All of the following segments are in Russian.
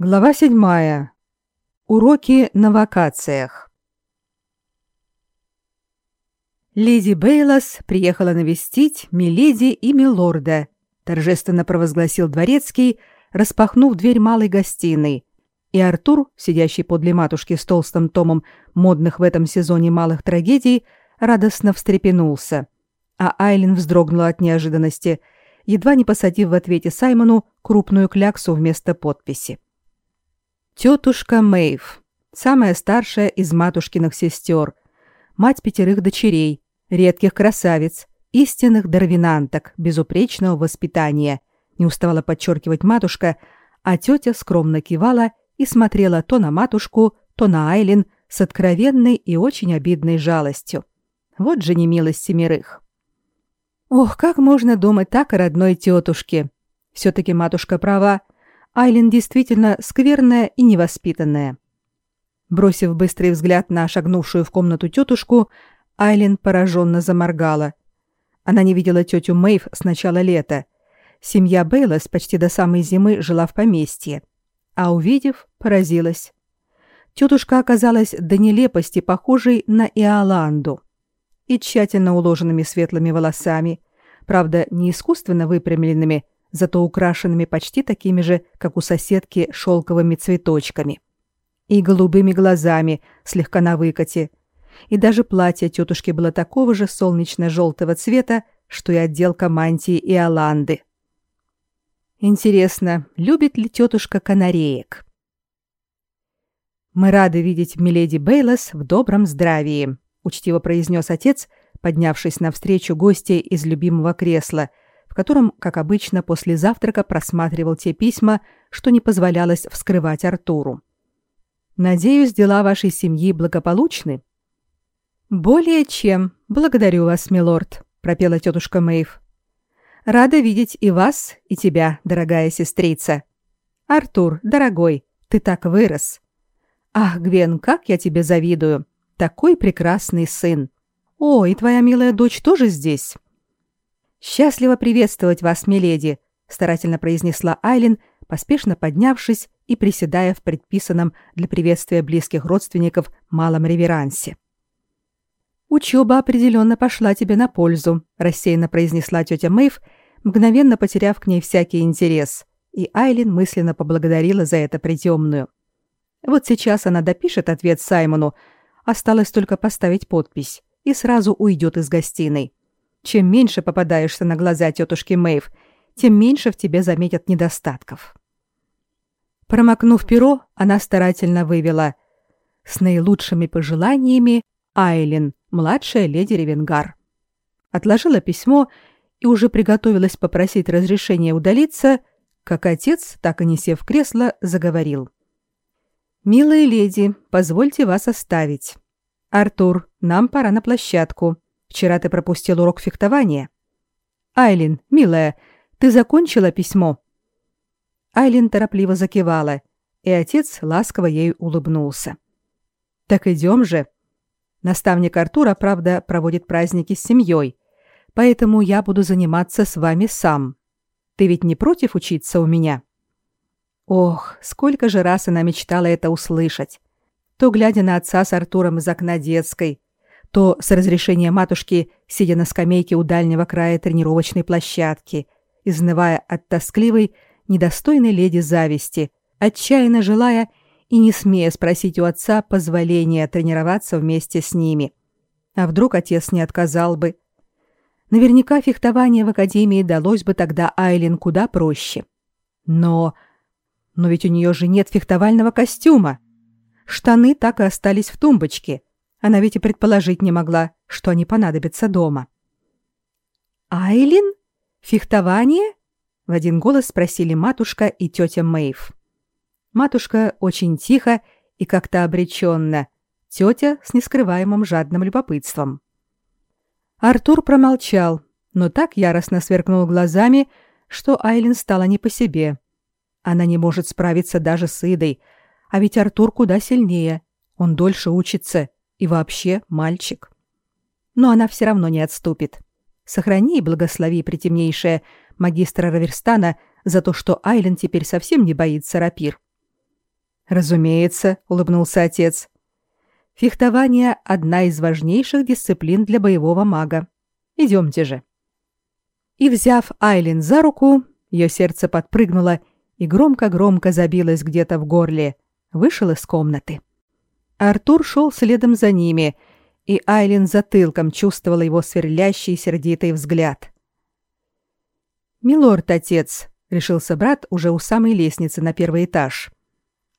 Глава седьмая. Уроки на вакациях. Леди Бейлос приехала навестить миледи и милорда, торжественно провозгласил дворецкий, распахнув дверь малой гостиной. И Артур, сидящий подле матушки с толстым томом модных в этом сезоне малых трагедий, радостно встрепенулся. А Айлин вздрогнула от неожиданности, едва не посадив в ответе Саймону крупную кляксу вместо подписи. Тетушка Мэйв, самая старшая из матушкиных сестер, мать пятерых дочерей, редких красавиц, истинных дарвинанток, безупречного воспитания, не уставала подчеркивать матушка, а тетя скромно кивала и смотрела то на матушку, то на Айлин с откровенной и очень обидной жалостью. Вот же немилость семерых. Ох, как можно думать так о родной тетушке? Все-таки матушка права, Айлин действительно скверная и невоспитанная. Бросив быстрый взгляд на шагнувшую в комнату тетушку, Айлин пораженно заморгала. Она не видела тетю Мэйв с начала лета. Семья Бейлас почти до самой зимы жила в поместье. А увидев, поразилась. Тетушка оказалась до нелепости похожей на Иоланду. И тщательно уложенными светлыми волосами, правда, не искусственно выпрямленными, зато украшенными почти такими же, как у соседки, шелковыми цветочками. И голубыми глазами, слегка на выкате. И даже платье тетушки было такого же солнечно-желтого цвета, что и отделка мантии и Оланды. Интересно, любит ли тетушка канареек? «Мы рады видеть миледи Бейлос в добром здравии», — учтиво произнес отец, поднявшись навстречу гостей из любимого кресла — котором, как обычно, после завтрака просматривал те письма, что не позволялось вскрывать Артуру. «Надеюсь, дела вашей семьи благополучны?» «Более чем. Благодарю вас, милорд», — пропела тетушка Мэйв. «Рада видеть и вас, и тебя, дорогая сестрица. Артур, дорогой, ты так вырос. Ах, Гвен, как я тебе завидую. Такой прекрасный сын. О, и твоя милая дочь тоже здесь?» «Счастливо приветствовать вас, миледи», — старательно произнесла Айлин, поспешно поднявшись и приседая в предписанном для приветствия близких родственников малом реверансе. «Учеба определенно пошла тебе на пользу», — рассеянно произнесла тетя Мэйв, мгновенно потеряв к ней всякий интерес, и Айлин мысленно поблагодарила за это притемную. Вот сейчас она допишет ответ Саймону, осталось только поставить подпись, и сразу уйдет из гостиной. Чем меньше попадаешься на глаза тетушки Мэйв, тем меньше в тебе заметят недостатков. Промокнув перо, она старательно вывела «С наилучшими пожеланиями Айлин, младшая леди Ревенгар». Отложила письмо и уже приготовилась попросить разрешения удалиться, как отец, так и не сев в кресло, заговорил. «Милые леди, позвольте вас оставить. Артур, нам пора на площадку. Вчера ты пропустил урок фехтования. Айлин, милая, ты закончила письмо? Айлин торопливо закивала, и отец ласково ей улыбнулся. Так идем же. Наставник Артура, правда, проводит праздники с семьей, поэтому я буду заниматься с вами сам. Ты ведь не против учиться у меня? Ох, сколько же раз она мечтала это услышать. То глядя на отца с Артуром из окна детской, то с разрешения матушки, сидя на скамейке у дальнего края тренировочной площадки, изнывая от тоскливой, недостойной леди зависти, отчаянно желая и не смея спросить у отца позволения тренироваться вместе с ними. А вдруг отец не отказал бы? Наверняка фехтование в академии далось бы тогда Айлин куда проще. Но... Но ведь у нее же нет фехтовального костюма. Штаны так и остались в тумбочке — она ведь и предположить не могла, что они понадобятся дома. «Айлин? Фехтование?» — в один голос спросили матушка и тетя Мэйв. Матушка очень тихо и как-то обреченно, тетя с нескрываемым жадным любопытством. Артур промолчал, но так яростно сверкнул глазами, что Айлин стала не по себе. Она не может справиться даже с Идой, а ведь Артур куда сильнее, он дольше учится и вообще мальчик. Но она все равно не отступит. Сохрани и благослови притемнейшая магистра Раверстана за то, что Айлен теперь совсем не боится рапир. Разумеется, улыбнулся отец. Фехтование одна из важнейших дисциплин для боевого мага. Идемте же. И взяв Айлин за руку, ее сердце подпрыгнуло и громко-громко забилось где-то в горле, вышел из комнаты. Артур шел следом за ними, и Айлин затылком чувствовала его сверлящий сердитый взгляд. «Милорд, отец», — решился брат уже у самой лестницы на первый этаж.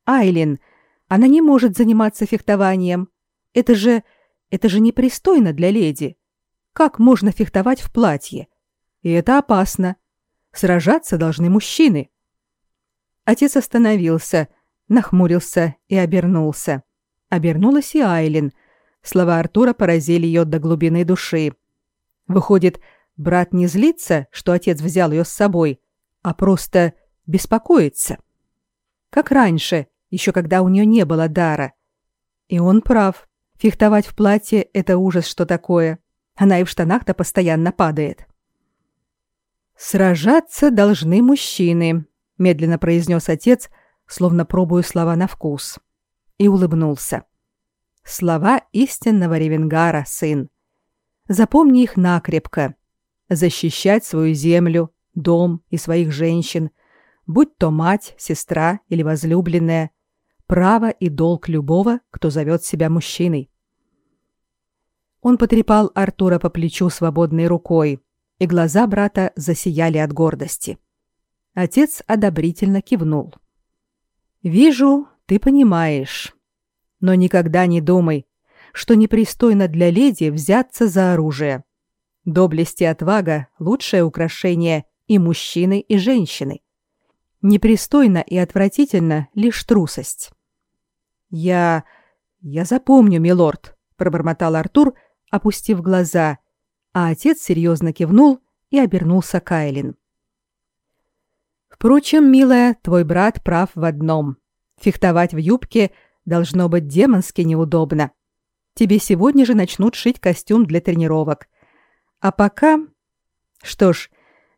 «Айлин, она не может заниматься фехтованием. Это же... это же непристойно для леди. Как можно фехтовать в платье? И это опасно. Сражаться должны мужчины». Отец остановился, нахмурился и обернулся. Обернулась и Айлин. Слова Артура поразили ее до глубины души. Выходит, брат не злится, что отец взял ее с собой, а просто беспокоится. Как раньше, еще когда у нее не было дара. И он прав. Фехтовать в платье — это ужас, что такое. Она и в штанах-то постоянно падает. «Сражаться должны мужчины», — медленно произнес отец, словно пробуя слова на вкус. И улыбнулся. «Слова истинного Ревенгара, сын. Запомни их накрепко защищать свою землю, дом и своих женщин, будь то мать, сестра или возлюбленная, право и долг любого, кто зовет себя мужчиной. Он потрепал Артура по плечу свободной рукой, и глаза брата засияли от гордости. Отец одобрительно кивнул. «Вижу, ты понимаешь. Но никогда не думай, что непристойно для леди взяться за оружие. Доблесть и отвага – лучшее украшение и мужчины, и женщины. Непристойно и отвратительно лишь трусость. «Я... я запомню, милорд», – пробормотал Артур, опустив глаза, а отец серьезно кивнул и обернулся Кайлин. «Впрочем, милая, твой брат прав в одном. Фехтовать в юбке должно быть демонски неудобно. Тебе сегодня же начнут шить костюм для тренировок – а пока... Что ж,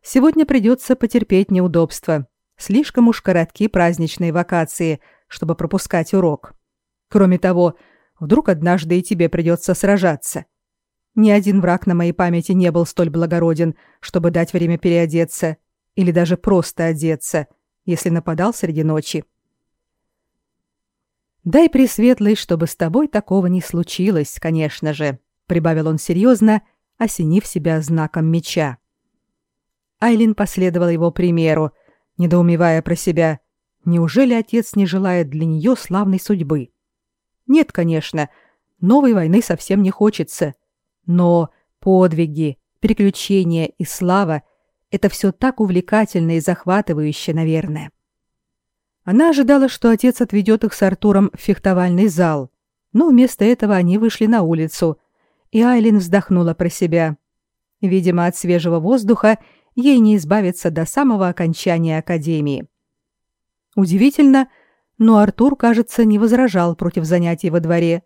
сегодня придется потерпеть неудобства. Слишком уж коротки праздничные вакации, чтобы пропускать урок. Кроме того, вдруг однажды и тебе придется сражаться. Ни один враг на моей памяти не был столь благороден, чтобы дать время переодеться или даже просто одеться, если нападал среди ночи. Дай пресветлый, чтобы с тобой такого не случилось, конечно же, прибавил он серьезно осенив себя знаком меча. Айлин последовала его примеру, недоумевая про себя, неужели отец не желает для нее славной судьбы? Нет, конечно, новой войны совсем не хочется, но подвиги, приключения и слава — это все так увлекательно и захватывающе, наверное. Она ожидала, что отец отведет их с Артуром в фехтовальный зал, но вместо этого они вышли на улицу — и Айлин вздохнула про себя. Видимо, от свежего воздуха ей не избавиться до самого окончания академии. Удивительно, но Артур, кажется, не возражал против занятий во дворе.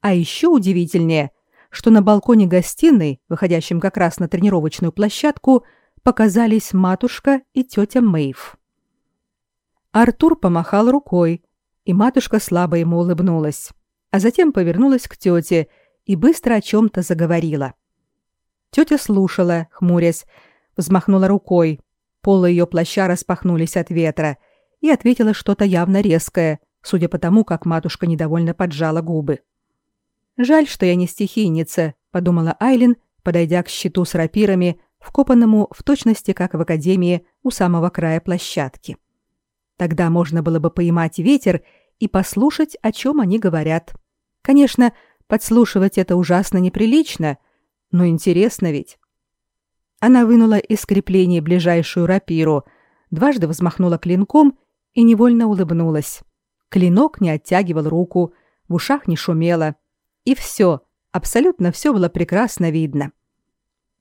А еще удивительнее, что на балконе гостиной, выходящем как раз на тренировочную площадку, показались матушка и тетя Мэйв. Артур помахал рукой, и матушка слабо ему улыбнулась, а затем повернулась к тете и быстро о чем-то заговорила. Тетя слушала, хмурясь, взмахнула рукой. Полы ее плаща распахнулись от ветра и ответила что-то явно резкое, судя по тому, как матушка недовольно поджала губы. «Жаль, что я не стихийница», — подумала Айлин, подойдя к щиту с рапирами, вкопанному в точности, как в академии, у самого края площадки. Тогда можно было бы поймать ветер и послушать, о чем они говорят. Конечно, Подслушивать это ужасно неприлично, но интересно ведь. Она вынула из крепления ближайшую рапиру, дважды взмахнула клинком и невольно улыбнулась. Клинок не оттягивал руку, в ушах не шумело. И все, абсолютно все было прекрасно видно.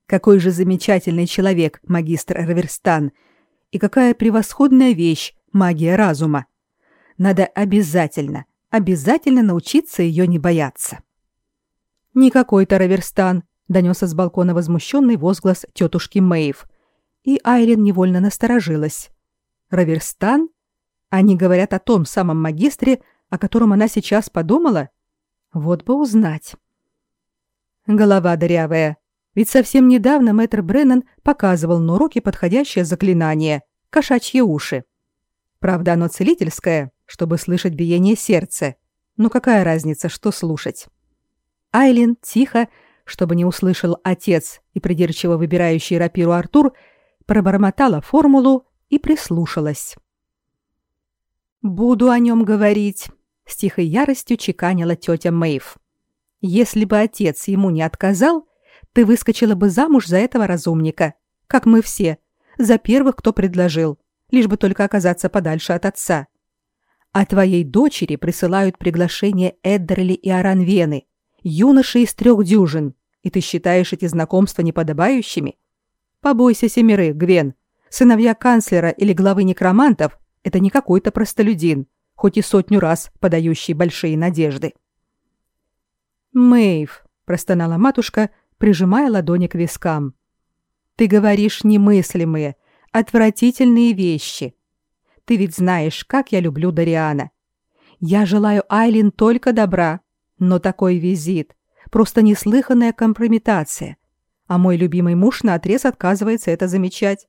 Какой же замечательный человек магистр Раверстан, и какая превосходная вещь магия разума. Надо обязательно, обязательно научиться ее не бояться. «Не какой-то Раверстан», — донесся с балкона возмущенный возглас тетушки Мэйв. И Айрин невольно насторожилась. «Раверстан? Они говорят о том самом магистре, о котором она сейчас подумала? Вот бы узнать. Голова дырявая. Ведь совсем недавно мэтр Бреннан показывал на уроке подходящее заклинание — кошачьи уши. Правда, оно целительское, чтобы слышать биение сердца. Но какая разница, что слушать? Айлин тихо, чтобы не услышал отец и придирчиво выбирающий рапиру Артур, пробормотала формулу и прислушалась. «Буду о нем говорить», — с тихой яростью чеканила тетя Мэйв. «Если бы отец ему не отказал, ты выскочила бы замуж за этого разумника, как мы все, за первых, кто предложил, лишь бы только оказаться подальше от отца. А твоей дочери присылают приглашение Эддерли и Аранвены, юноши из трех дюжин, и ты считаешь эти знакомства неподобающими? Побойся семерых, Гвен. Сыновья канцлера или главы некромантов — это не какой-то простолюдин, хоть и сотню раз подающий большие надежды. «Мэйв», — простонала матушка, прижимая ладони к вискам. «Ты говоришь немыслимые, отвратительные вещи. Ты ведь знаешь, как я люблю Дариана. Я желаю Айлин только добра, но такой визит — просто неслыханная компрометация. А мой любимый муж наотрез отказывается это замечать.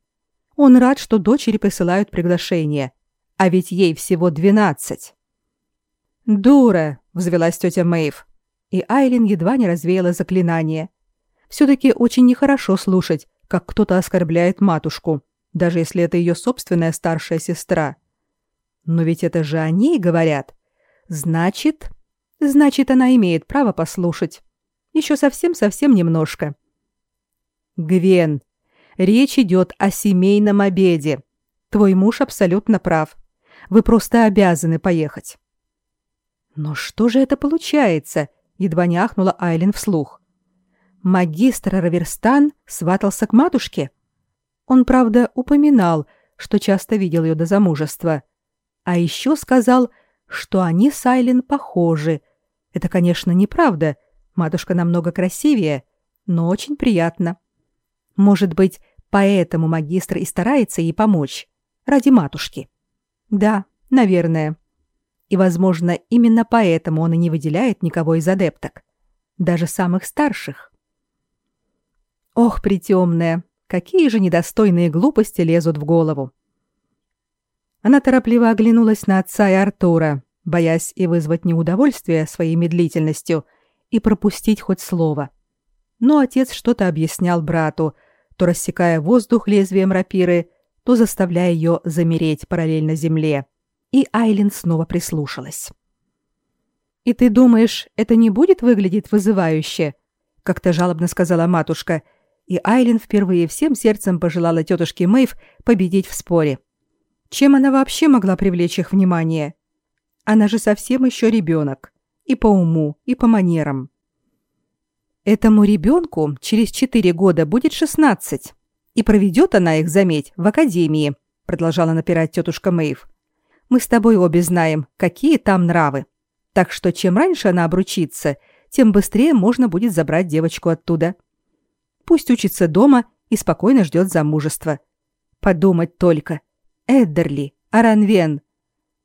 Он рад, что дочери присылают приглашение. А ведь ей всего двенадцать. «Дура!» — взвелась тетя Мэйв. И Айлин едва не развеяла заклинание. Все-таки очень нехорошо слушать, как кто-то оскорбляет матушку, даже если это ее собственная старшая сестра. Но ведь это же о ней говорят. Значит, Значит, она имеет право послушать. Еще совсем-совсем немножко. Гвен, речь идет о семейном обеде. Твой муж абсолютно прав. Вы просто обязаны поехать. Но что же это получается? Едва не ахнула Айлин вслух. Магистр Раверстан сватался к матушке. Он, правда, упоминал, что часто видел ее до замужества. А еще сказал, что они с Айлин похожи — это, конечно, неправда. Матушка намного красивее, но очень приятно. Может быть, поэтому магистр и старается ей помочь. Ради матушки. Да, наверное. И, возможно, именно поэтому он и не выделяет никого из адепток. Даже самых старших. Ох, притемная, какие же недостойные глупости лезут в голову. Она торопливо оглянулась на отца и Артура, боясь и вызвать неудовольствие своей медлительностью, и пропустить хоть слово. Но отец что-то объяснял брату, то рассекая воздух лезвием рапиры, то заставляя ее замереть параллельно земле. И Айлин снова прислушалась. «И ты думаешь, это не будет выглядеть вызывающе?» — как-то жалобно сказала матушка, и Айлин впервые всем сердцем пожелала тетушке Мэйв победить в споре. Чем она вообще могла привлечь их внимание? Она же совсем еще ребенок. И по уму, и по манерам. Этому ребенку через четыре года будет шестнадцать. И проведет она их, заметь, в академии, продолжала напирать тетушка Мэйв. Мы с тобой обе знаем, какие там нравы. Так что чем раньше она обручится, тем быстрее можно будет забрать девочку оттуда. Пусть учится дома и спокойно ждет замужества. Подумать только. Эддерли, Аранвен,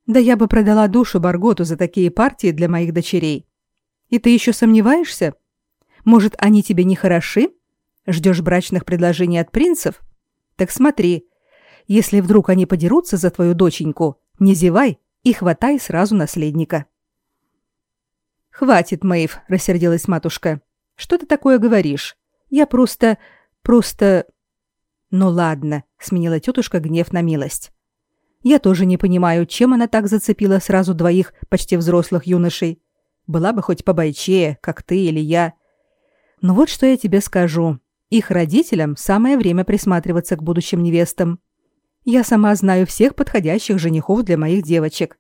да я бы продала душу Барготу за такие партии для моих дочерей. И ты еще сомневаешься? Может, они тебе не хороши? Ждешь брачных предложений от принцев? Так смотри, если вдруг они подерутся за твою доченьку, не зевай и хватай сразу наследника. Хватит, Мэйв, рассердилась матушка. Что ты такое говоришь? Я просто... просто... Ну ладно, сменила тетушка гнев на милость. Я тоже не понимаю, чем она так зацепила сразу двоих почти взрослых юношей. Была бы хоть побойчее, как ты или я. Но вот что я тебе скажу. Их родителям самое время присматриваться к будущим невестам. Я сама знаю всех подходящих женихов для моих девочек.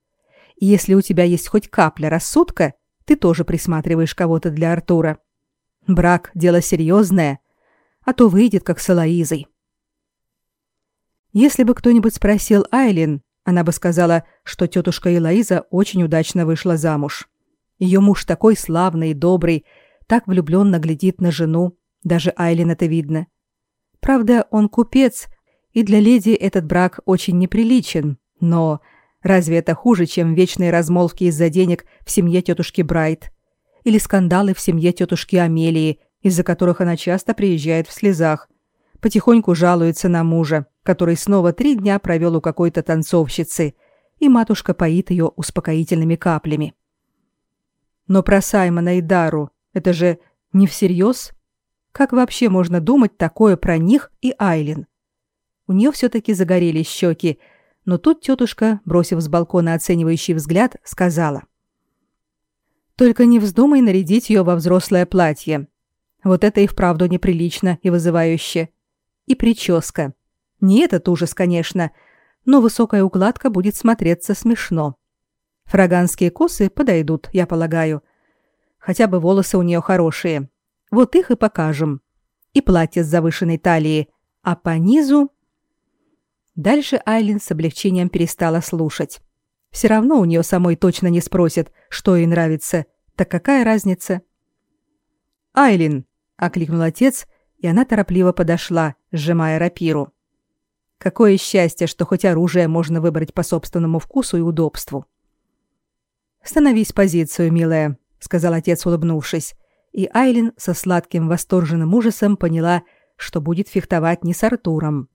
И если у тебя есть хоть капля рассудка, ты тоже присматриваешь кого-то для Артура. Брак – дело серьезное, а то выйдет, как с Элоизой. Если бы кто-нибудь спросил Айлин, она бы сказала, что тетушка Элоиза очень удачно вышла замуж. Ее муж такой славный и добрый, так влюбленно глядит на жену, даже Айлин это видно. Правда, он купец, и для леди этот брак очень неприличен, но Разве это хуже, чем вечные размолвки из-за денег в семье тетушки Брайт? Или скандалы в семье тетушки Амелии, из-за которых она часто приезжает в слезах, потихоньку жалуется на мужа, который снова три дня провел у какой-то танцовщицы, и матушка поит ее успокоительными каплями. Но про Саймона и Дару это же не всерьез? Как вообще можно думать такое про них и Айлин? У нее все-таки загорелись щеки, но тут тетушка, бросив с балкона оценивающий взгляд, сказала. «Только не вздумай нарядить ее во взрослое платье. Вот это и вправду неприлично и вызывающе. И прическа. Не этот ужас, конечно, но высокая укладка будет смотреться смешно. Фраганские косы подойдут, я полагаю. Хотя бы волосы у нее хорошие. Вот их и покажем. И платье с завышенной талией. А по низу... Дальше Айлин с облегчением перестала слушать. Все равно у нее самой точно не спросят, что ей нравится. Так какая разница? «Айлин!» — окликнул отец, и она торопливо подошла, сжимая рапиру. Какое счастье, что хоть оружие можно выбрать по собственному вкусу и удобству. «Становись в позицию, милая», — сказал отец, улыбнувшись, и Айлин со сладким восторженным ужасом поняла, что будет фехтовать не с Артуром.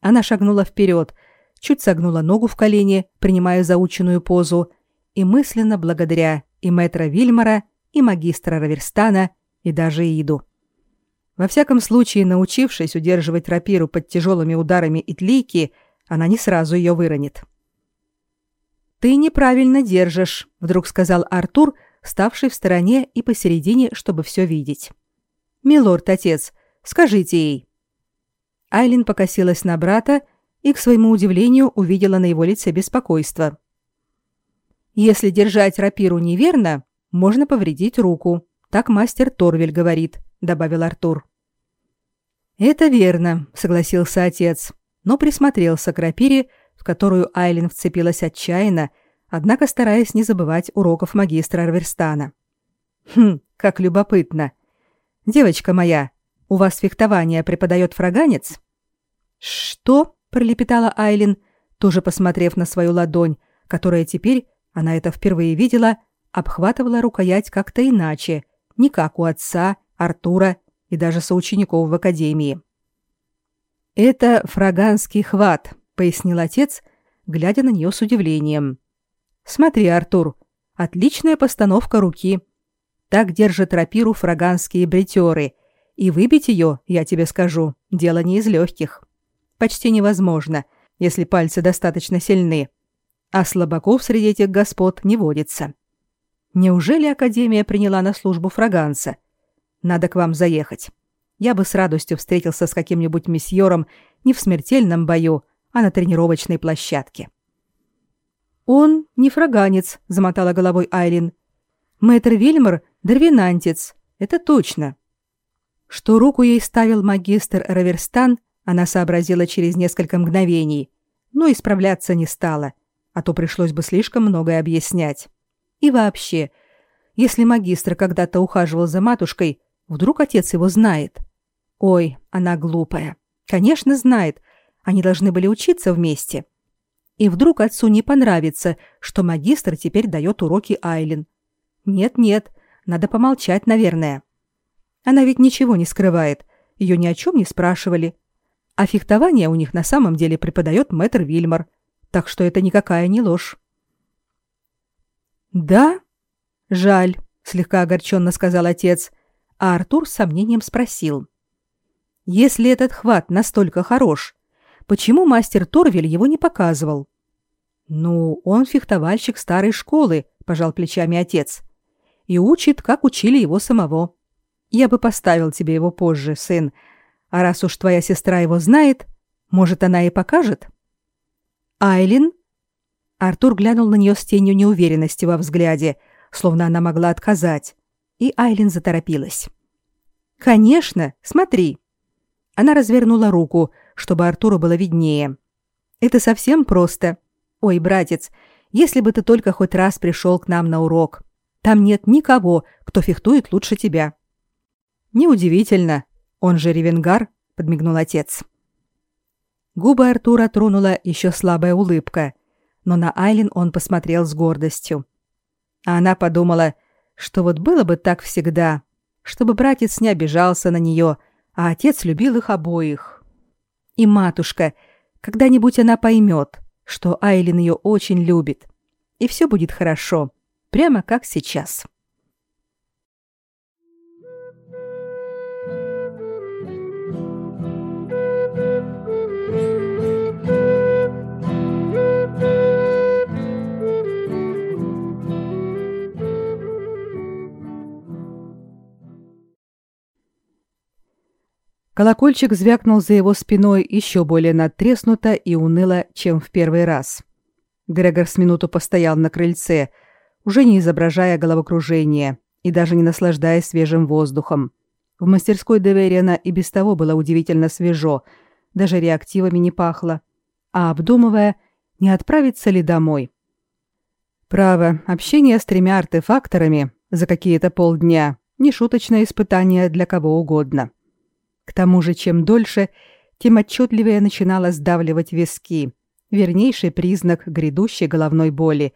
Она шагнула вперед, чуть согнула ногу в колени, принимая заученную позу, и мысленно благодаря и мэтра Вильмара, и магистра Раверстана, и даже Иду. Во всяком случае, научившись удерживать рапиру под тяжелыми ударами итлейки, она не сразу ее выронит. «Ты неправильно держишь», — вдруг сказал Артур, ставший в стороне и посередине, чтобы все видеть. «Милорд-отец, скажите ей». Айлин покосилась на брата и, к своему удивлению, увидела на его лице беспокойство. «Если держать рапиру неверно, можно повредить руку. Так мастер Торвель говорит», — добавил Артур. «Это верно», — согласился отец, но присмотрелся к рапире, в которую Айлин вцепилась отчаянно, однако стараясь не забывать уроков магистра Арверстана. «Хм, как любопытно. Девочка моя, у вас фехтование преподает фраганец?» «Что?» — пролепетала Айлин, тоже посмотрев на свою ладонь, которая теперь, она это впервые видела, обхватывала рукоять как-то иначе, не как у отца, Артура и даже соучеников в академии. «Это фраганский хват», — пояснил отец, глядя на нее с удивлением. «Смотри, Артур, отличная постановка руки. Так держат рапиру фраганские бритеры, и выбить ее, я тебе скажу, дело не из легких. Почти невозможно, если пальцы достаточно сильны. А слабаков среди этих господ не водится. Неужели Академия приняла на службу фраганца?» Надо к вам заехать. Я бы с радостью встретился с каким-нибудь месьером не в смертельном бою, а на тренировочной площадке. Он не фраганец, замотала головой Айлин. Мэтр Вильмар дервинантец, это точно. Что руку ей ставил магистр Раверстан, она сообразила через несколько мгновений, но исправляться не стала, а то пришлось бы слишком многое объяснять. И вообще, если магистр когда-то ухаживал за матушкой, Вдруг отец его знает? Ой, она глупая. Конечно, знает. Они должны были учиться вместе. И вдруг отцу не понравится, что магистр теперь дает уроки Айлин. Нет-нет, надо помолчать, наверное. Она ведь ничего не скрывает. Ее ни о чем не спрашивали. А фехтование у них на самом деле преподает мэтр Вильмар. Так что это никакая не ложь. «Да? Жаль», — слегка огорченно сказал отец а Артур с сомнением спросил. «Если этот хват настолько хорош, почему мастер Торвель его не показывал?» «Ну, он фехтовальщик старой школы», — пожал плечами отец. «И учит, как учили его самого. Я бы поставил тебе его позже, сын. А раз уж твоя сестра его знает, может, она и покажет?» «Айлин?» Артур глянул на нее с тенью неуверенности во взгляде, словно она могла отказать и Айлин заторопилась. «Конечно, смотри». Она развернула руку, чтобы Артуру было виднее. «Это совсем просто. Ой, братец, если бы ты только хоть раз пришел к нам на урок. Там нет никого, кто фехтует лучше тебя». «Неудивительно. Он же Ревенгар», — подмигнул отец. Губы Артура тронула еще слабая улыбка, но на Айлин он посмотрел с гордостью. А она подумала, что вот было бы так всегда, чтобы братец не обижался на нее, а отец любил их обоих. И матушка, когда-нибудь она поймет, что Айлин ее очень любит, и все будет хорошо, прямо как сейчас. Колокольчик звякнул за его спиной еще более надтреснуто и уныло, чем в первый раз. Грегор с минуту постоял на крыльце, уже не изображая головокружения и даже не наслаждаясь свежим воздухом. В мастерской Девериана и без того было удивительно свежо, даже реактивами не пахло, а обдумывая, не отправиться ли домой. Право, общение с тремя артефакторами за какие-то полдня – нешуточное испытание для кого угодно – к тому же, чем дольше, тем отчетливее начинало сдавливать виски. Вернейший признак грядущей головной боли,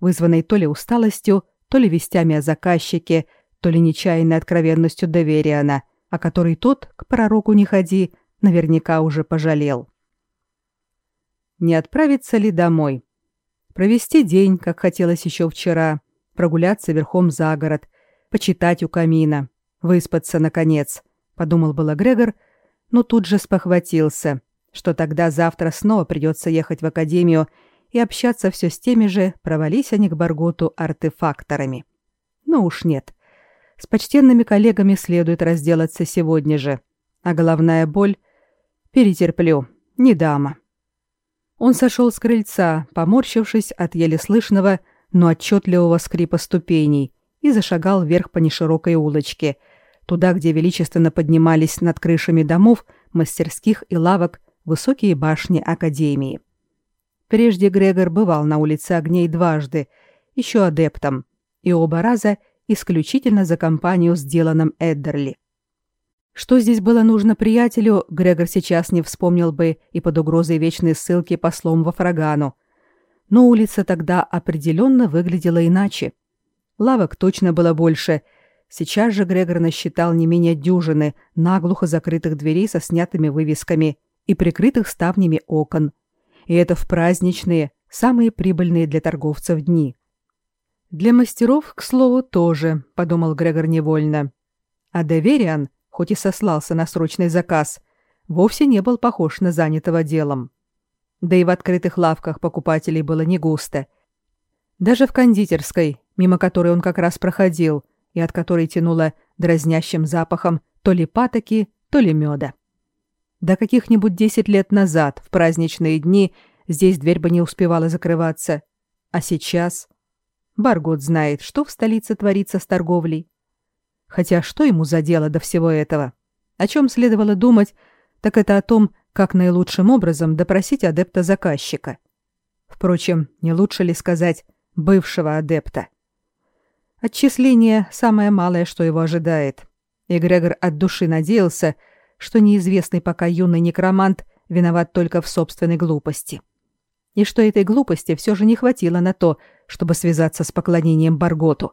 вызванной то ли усталостью, то ли вестями о заказчике, то ли нечаянной откровенностью Довериана, о которой тот, к пророку не ходи, наверняка уже пожалел. Не отправиться ли домой? Провести день, как хотелось еще вчера, прогуляться верхом за город, почитать у камина, выспаться, наконец, подумал было Грегор, но тут же спохватился, что тогда завтра снова придется ехать в академию и общаться все с теми же, провались они к Барготу артефакторами. Но уж нет. С почтенными коллегами следует разделаться сегодня же, а головная боль перетерплю, не дама. Он сошел с крыльца, поморщившись от еле слышного, но отчетливого скрипа ступеней, и зашагал вверх по неширокой улочке – туда, где величественно поднимались над крышами домов, мастерских и лавок высокие башни Академии. Прежде Грегор бывал на улице Огней дважды, еще адептом, и оба раза исключительно за компанию с Диланом Эддерли. Что здесь было нужно приятелю, Грегор сейчас не вспомнил бы и под угрозой вечной ссылки послом во Фрагану. Но улица тогда определенно выглядела иначе. Лавок точно было больше – Сейчас же Грегор насчитал не менее дюжины наглухо закрытых дверей со снятыми вывесками и прикрытых ставнями окон. И это в праздничные, самые прибыльные для торговцев дни. Для мастеров, к слову, тоже, подумал Грегор невольно. А Девериан, хоть и сослался на срочный заказ, вовсе не был похож на занятого делом. Да и в открытых лавках покупателей было не густо. Даже в кондитерской, мимо которой он как раз проходил, и от которой тянуло дразнящим запахом то ли патоки, то ли меда. До каких-нибудь десять лет назад, в праздничные дни, здесь дверь бы не успевала закрываться. А сейчас... Баргот знает, что в столице творится с торговлей. Хотя что ему за дело до всего этого? О чем следовало думать, так это о том, как наилучшим образом допросить адепта-заказчика. Впрочем, не лучше ли сказать бывшего адепта? Отчисление – самое малое, что его ожидает. И Грегор от души надеялся, что неизвестный пока юный некромант виноват только в собственной глупости. И что этой глупости все же не хватило на то, чтобы связаться с поклонением Барготу.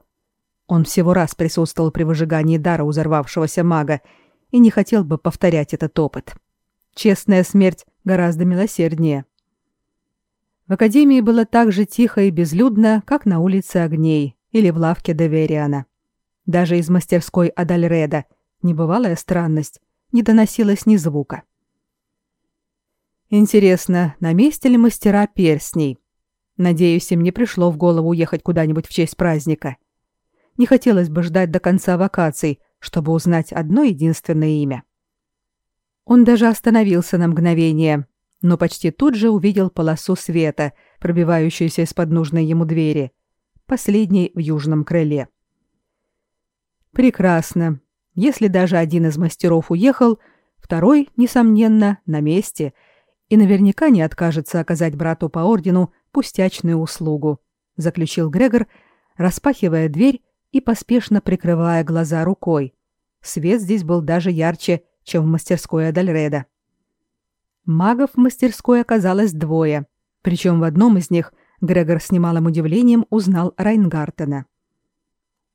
Он всего раз присутствовал при выжигании дара у взорвавшегося мага и не хотел бы повторять этот опыт. Честная смерть гораздо милосерднее. В академии было так же тихо и безлюдно, как на улице огней, или в лавке Девериана. Даже из мастерской Адальреда, небывалая странность, не доносилось ни звука. Интересно, на месте ли мастера перстней? Надеюсь, им не пришло в голову уехать куда-нибудь в честь праздника. Не хотелось бы ждать до конца вакаций, чтобы узнать одно единственное имя. Он даже остановился на мгновение, но почти тут же увидел полосу света, пробивающуюся из-под нужной ему двери — последний в южном крыле. Прекрасно. Если даже один из мастеров уехал, второй, несомненно, на месте и наверняка не откажется оказать брату по ордену пустячную услугу, заключил Грегор, распахивая дверь и поспешно прикрывая глаза рукой. Свет здесь был даже ярче, чем в мастерской Адальреда. Магов в мастерской оказалось двое, причем в одном из них Грегор с немалым удивлением узнал Райнгартена.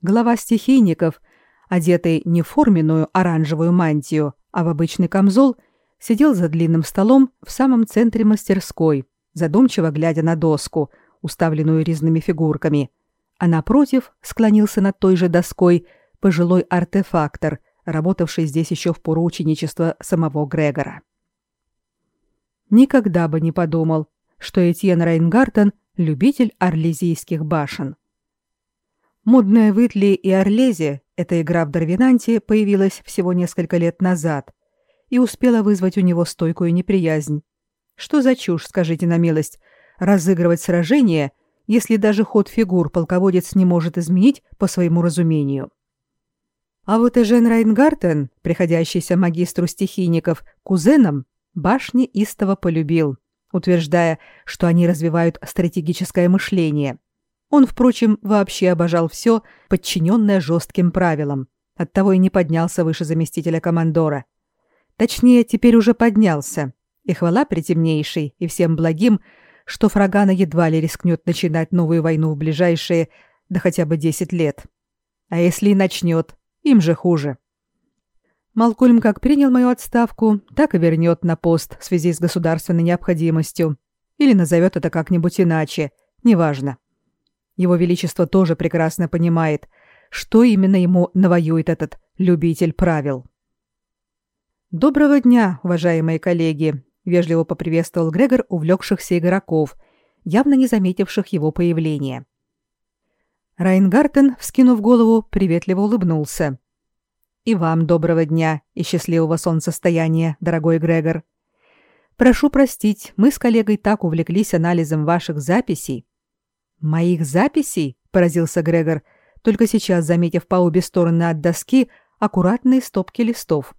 Глава стихийников, одетый не в форменную оранжевую мантию, а в обычный камзол, сидел за длинным столом в самом центре мастерской, задумчиво глядя на доску, уставленную резными фигурками, а напротив склонился над той же доской пожилой артефактор, работавший здесь еще в пору ученичества самого Грегора. Никогда бы не подумал, что Этьен Рейнгартен — любитель орлезийских башен. Модная в Итли и Орлезе, эта игра в Дарвинанте, появилась всего несколько лет назад и успела вызвать у него стойкую неприязнь. Что за чушь, скажите на милость, разыгрывать сражение, если даже ход фигур полководец не может изменить по своему разумению? А вот Эжен Райнгартен, приходящийся магистру стихийников, кузеном, башни истово полюбил, утверждая, что они развивают стратегическое мышление. Он, впрочем, вообще обожал все, подчиненное жестким правилам, оттого и не поднялся выше заместителя командора. Точнее, теперь уже поднялся, и хвала притемнейшей и всем благим, что Фрагана едва ли рискнет начинать новую войну в ближайшие, да хотя бы 10 лет. А если и начнет, им же хуже. Малкольм как принял мою отставку, так и вернет на пост в связи с государственной необходимостью. Или назовет это как-нибудь иначе, неважно. Его Величество тоже прекрасно понимает, что именно ему навоюет этот любитель правил. «Доброго дня, уважаемые коллеги!» вежливо поприветствовал Грегор увлекшихся игроков, явно не заметивших его появления. Райнгартен, вскинув голову, приветливо улыбнулся. «И вам доброго дня и счастливого солнцестояния, дорогой Грегор. Прошу простить, мы с коллегой так увлеклись анализом ваших записей». «Моих записей?» — поразился Грегор, только сейчас заметив по обе стороны от доски аккуратные стопки листов.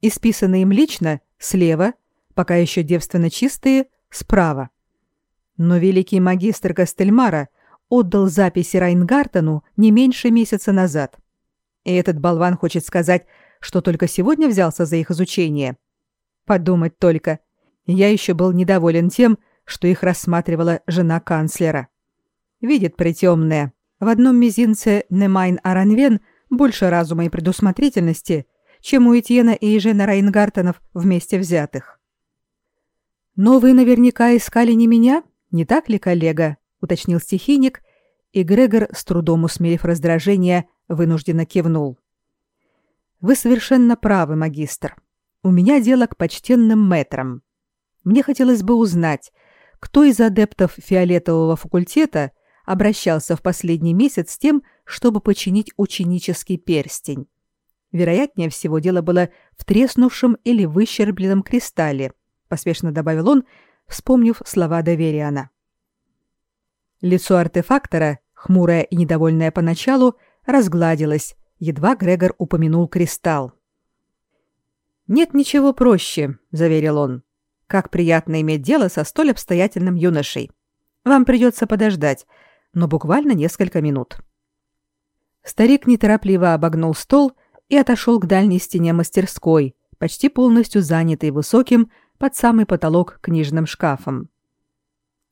Исписанные им лично, слева, пока еще девственно чистые, справа. Но великий магистр Кастельмара отдал записи Райнгартену не меньше месяца назад. И этот болван хочет сказать, что только сегодня взялся за их изучение. Подумать только. Я еще был недоволен тем, что их рассматривала жена канцлера. Видит притемное. В одном мизинце Немайн Аранвен больше разума и предусмотрительности, чем у Этьена и Ежена Райнгартенов вместе взятых. «Но вы наверняка искали не меня, не так ли, коллега?» — уточнил стихийник, и Грегор, с трудом усмирив раздражение, вынужденно кивнул. «Вы совершенно правы, магистр. У меня дело к почтенным мэтрам. Мне хотелось бы узнать, кто из адептов фиолетового факультета обращался в последний месяц с тем, чтобы починить ученический перстень. Вероятнее всего, дело было в треснувшем или выщербленном кристалле — поспешно добавил он, вспомнив слова Довериана. Лицо артефактора, хмурое и недовольное поначалу, разгладилось, едва Грегор упомянул кристалл. «Нет ничего проще», — заверил он. «Как приятно иметь дело со столь обстоятельным юношей. Вам придется подождать, но буквально несколько минут». Старик неторопливо обогнул стол и отошел к дальней стене мастерской, почти полностью занятой высоким, под самый потолок книжным шкафом.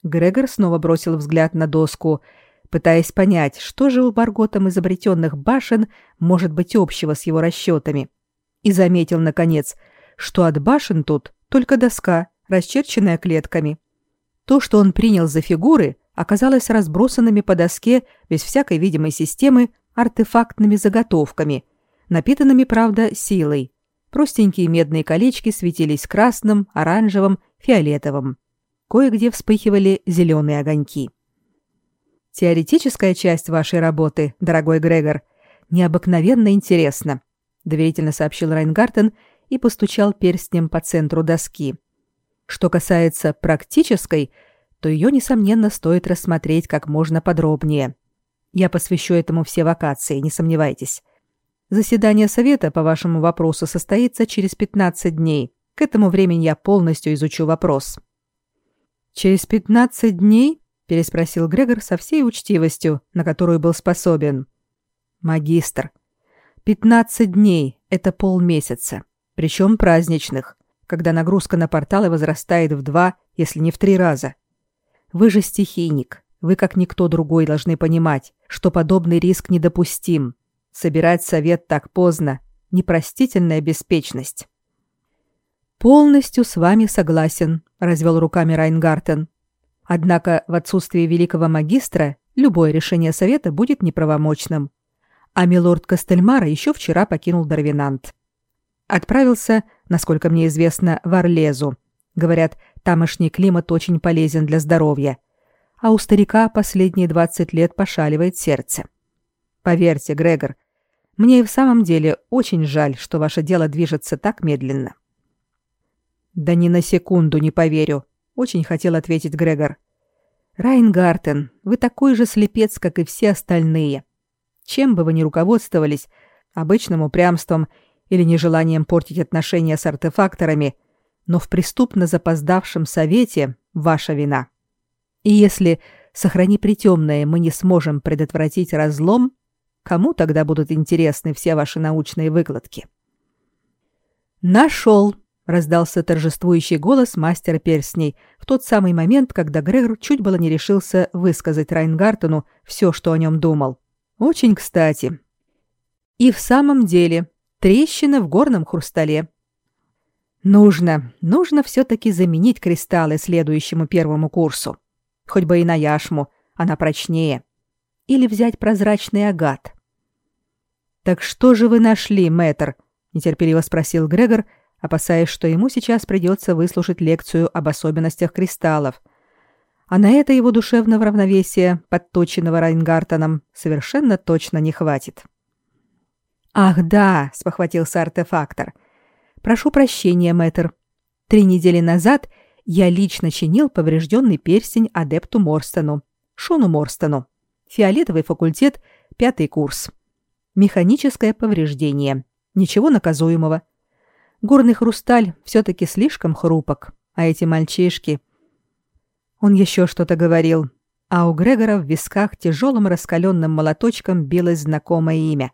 Грегор снова бросил взгляд на доску, пытаясь понять, что же у Барготом изобретенных башен может быть общего с его расчетами, и заметил, наконец, что от башен тут только доска, расчерченная клетками. То, что он принял за фигуры, оказалось разбросанными по доске без всякой видимой системы артефактными заготовками, напитанными, правда, силой, Простенькие медные колечки светились красным, оранжевым, фиолетовым. Кое-где вспыхивали зеленые огоньки. Теоретическая часть вашей работы, дорогой Грегор, необыкновенно интересна, доверительно сообщил Райнгартен и постучал перстнем по центру доски. Что касается практической, то ее несомненно стоит рассмотреть как можно подробнее. Я посвящу этому все вакации, не сомневайтесь. Заседание совета по вашему вопросу состоится через 15 дней. К этому времени я полностью изучу вопрос. Через 15 дней? Переспросил Грегор со всей учтивостью, на которую был способен. Магистр. 15 дней это полмесяца, причем праздничных, когда нагрузка на порталы возрастает в два, если не в три раза. Вы же стихийник. Вы, как никто другой, должны понимать, что подобный риск недопустим. Собирать совет так поздно – непростительная беспечность. «Полностью с вами согласен», – развел руками Райнгартен. «Однако в отсутствие великого магистра любое решение совета будет неправомочным. А милорд Костельмара еще вчера покинул Дарвинант. Отправился, насколько мне известно, в Орлезу. Говорят, тамошний климат очень полезен для здоровья – а у старика последние 20 лет пошаливает сердце. Поверьте, Грегор, мне и в самом деле очень жаль, что ваше дело движется так медленно. Да ни на секунду не поверю, очень хотел ответить Грегор. Райнгартен, вы такой же слепец, как и все остальные. Чем бы вы ни руководствовались, обычным упрямством или нежеланием портить отношения с артефакторами, но в преступно запоздавшем совете ваша вина. И если, сохрани притемное, мы не сможем предотвратить разлом, кому тогда будут интересны все ваши научные выкладки? Нашел, раздался торжествующий голос мастера перстней в тот самый момент, когда Грегор чуть было не решился высказать Райнгартену все, что о нем думал. Очень кстати. И в самом деле, трещина в горном хрустале. Нужно, нужно все-таки заменить кристаллы следующему первому курсу хоть бы и на яшму, она прочнее. Или взять прозрачный агат. Так что же вы нашли, мэтр? нетерпеливо спросил Грегор, опасаясь, что ему сейчас придется выслушать лекцию об особенностях кристаллов. А на это его душевного равновесия, подточенного Райнгартеном, совершенно точно не хватит. «Ах, да!» — спохватился артефактор. «Прошу прощения, мэтр. Три недели назад я лично чинил поврежденный перстень адепту Морстону, Шону Морстону. Фиолетовый факультет, пятый курс. Механическое повреждение. Ничего наказуемого. Горный хрусталь все-таки слишком хрупок, а эти мальчишки... Он еще что-то говорил, а у Грегора в висках тяжелым раскаленным молоточком билось знакомое имя.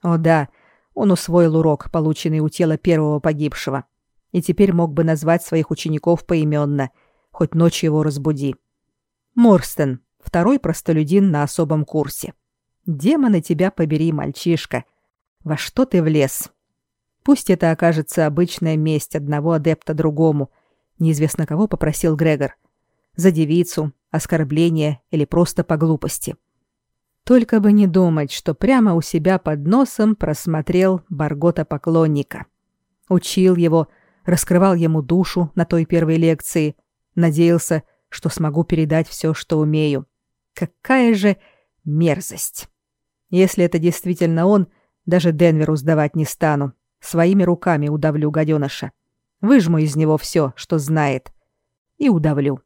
О да, он усвоил урок, полученный у тела первого погибшего. — и теперь мог бы назвать своих учеников поименно, хоть ночью его разбуди. Морстен, второй простолюдин на особом курсе. Демоны тебя побери, мальчишка. Во что ты влез? Пусть это окажется обычная месть одного адепта другому, неизвестно кого попросил Грегор. За девицу, оскорбление или просто по глупости. Только бы не думать, что прямо у себя под носом просмотрел Баргота-поклонника. Учил его, раскрывал ему душу на той первой лекции, надеялся, что смогу передать все, что умею. Какая же мерзость! Если это действительно он, даже Денверу сдавать не стану. Своими руками удавлю гаденыша. Выжму из него все, что знает. И удавлю.